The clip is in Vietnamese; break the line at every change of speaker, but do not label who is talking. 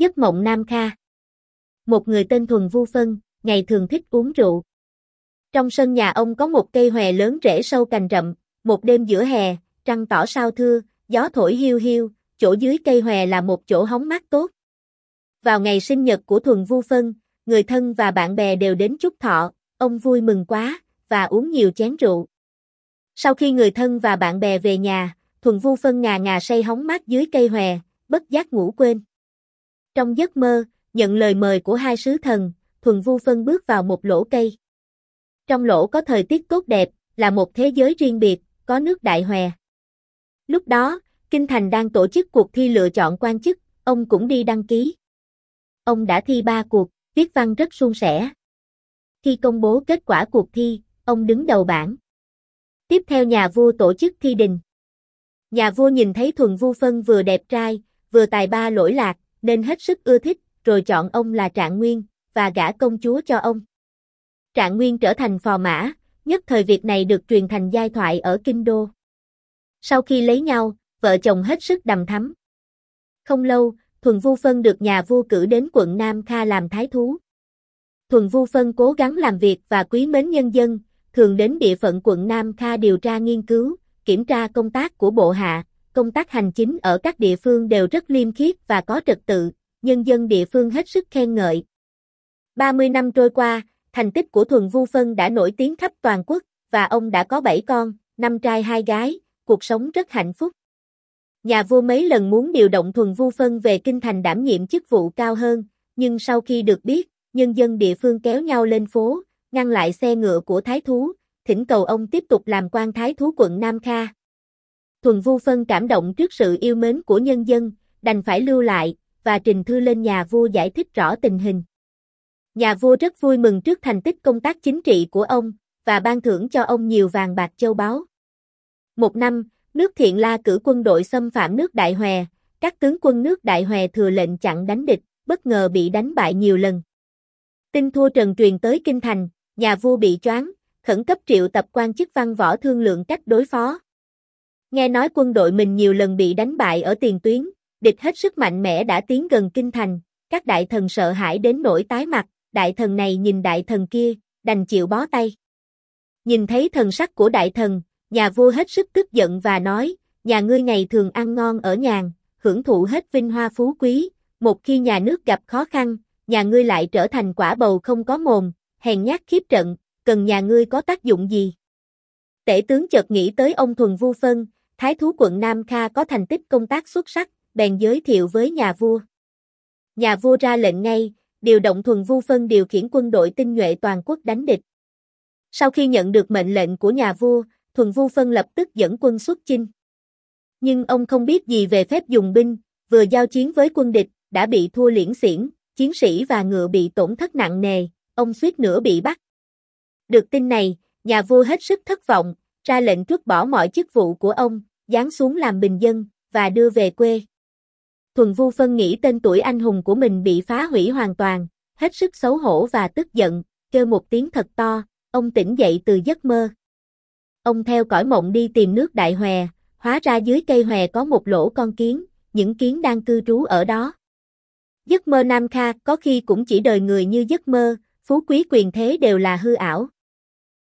Giấc mộng Nam Kha Một người tên Thuần Vu Phân, ngày thường thích uống rượu. Trong sân nhà ông có một cây hòe lớn rễ sâu cành rậm, một đêm giữa hè, trăng tỏ sao thưa, gió thổi hiu hiu, chỗ dưới cây hòe là một chỗ hóng mát tốt. Vào ngày sinh nhật của Thuần Vu Phân, người thân và bạn bè đều đến chúc thọ, ông vui mừng quá, và uống nhiều chén rượu. Sau khi người thân và bạn bè về nhà, Thuần Vu Phân ngà ngà say hóng mát dưới cây hòe, bất giác ngủ quên. Trong giấc mơ, nhận lời mời của hai sứ thần, Thuần Vu Phân bước vào một lỗ cây. Trong lỗ có thời tiết tốt đẹp, là một thế giới riêng biệt, có nước đại hòe. Lúc đó, Kinh Thành đang tổ chức cuộc thi lựa chọn quan chức, ông cũng đi đăng ký. Ông đã thi ba cuộc, viết văn rất suôn sẻ. Khi công bố kết quả cuộc thi, ông đứng đầu bảng. Tiếp theo nhà vua tổ chức thi đình. Nhà vua nhìn thấy Thuần Vu Phân vừa đẹp trai, vừa tài ba lỗi lạc, nên hết sức ưa thích, rồi chọn ông là Trạng Nguyên, và gả công chúa cho ông. Trạng Nguyên trở thành phò mã, nhất thời việc này được truyền thành giai thoại ở Kinh Đô. Sau khi lấy nhau, vợ chồng hết sức đầm thắm. Không lâu, Thuần Vu Phân được nhà vua cử đến quận Nam Kha làm thái thú. Thuần Vu Phân cố gắng làm việc và quý mến nhân dân, thường đến địa phận quận Nam Kha điều tra nghiên cứu, kiểm tra công tác của bộ hạ, công tác hành chính ở các địa phương đều rất liêm khiết và có trật tự, nhân dân địa phương hết sức khen ngợi. 30 năm trôi qua, thành tích của Thuần Vu Phân đã nổi tiếng khắp toàn quốc, và ông đã có 7 con, 5 trai 2 gái, cuộc sống rất hạnh phúc. Nhà vua mấy lần muốn điều động Thuần Vu Phân về kinh thành đảm nhiệm chức vụ cao hơn, nhưng sau khi được biết, nhân dân địa phương kéo nhau lên phố, ngăn lại xe ngựa của thái thú, thỉnh cầu ông tiếp tục làm quan thái thú quận Nam Kha. Thuần Vu Phân cảm động trước sự yêu mến của nhân dân, đành phải lưu lại, và trình thư lên nhà vua giải thích rõ tình hình. Nhà vua rất vui mừng trước thành tích công tác chính trị của ông, và ban thưởng cho ông nhiều vàng bạc châu báu. Một năm, nước Thiện La cử quân đội xâm phạm nước Đại Hòe, các tướng quân nước Đại Hòe thừa lệnh chặn đánh địch, bất ngờ bị đánh bại nhiều lần. Tin thua trần truyền tới Kinh Thành, nhà vua bị choáng, khẩn cấp triệu tập quan chức văn võ thương lượng cách đối phó. Nghe nói quân đội mình nhiều lần bị đánh bại ở tiền tuyến, địch hết sức mạnh mẽ đã tiến gần Kinh Thành, các đại thần sợ hãi đến nỗi tái mặt, đại thần này nhìn đại thần kia, đành chịu bó tay. Nhìn thấy thần sắc của đại thần, nhà vua hết sức tức giận và nói, nhà ngươi ngày thường ăn ngon ở nhàn, hưởng thụ hết vinh hoa phú quý, một khi nhà nước gặp khó khăn, nhà ngươi lại trở thành quả bầu không có mồm, hèn nhát khiếp trận, cần nhà ngươi có tác dụng gì? Tể tướng chợt nghĩ tới ông Thuần Vu Phân, Thái thú quận Nam Kha có thành tích công tác xuất sắc, bèn giới thiệu với nhà vua. Nhà vua ra lệnh ngay, điều động Thuần Vu Phân điều khiển quân đội tinh nhuệ toàn quốc đánh địch. Sau khi nhận được mệnh lệnh của nhà vua, Thuần Vu Phân lập tức dẫn quân xuất chinh. Nhưng ông không biết gì về phép dùng binh, vừa giao chiến với quân địch, đã bị thua liễn xiển, chiến sĩ và ngựa bị tổn thất nặng nề, ông suýt nữa bị bắt. Được tin này, nhà vua hết sức thất vọng, ra lệnh truất bỏ mọi chức vụ của ông, giáng xuống làm bình dân, và đưa về quê. Thuần Vu Phân nghĩ tên tuổi anh hùng của mình bị phá hủy hoàn toàn, hết sức xấu hổ và tức giận, kêu một tiếng thật to, ông tỉnh dậy từ giấc mơ. Ông theo cõi mộng đi tìm nước đại hòe, hóa ra dưới cây hòe có một lỗ con kiến, những kiến đang cư trú ở đó. Giấc mơ Nam Kha có khi cũng chỉ đời người như giấc mơ, phú quý quyền thế đều là hư ảo.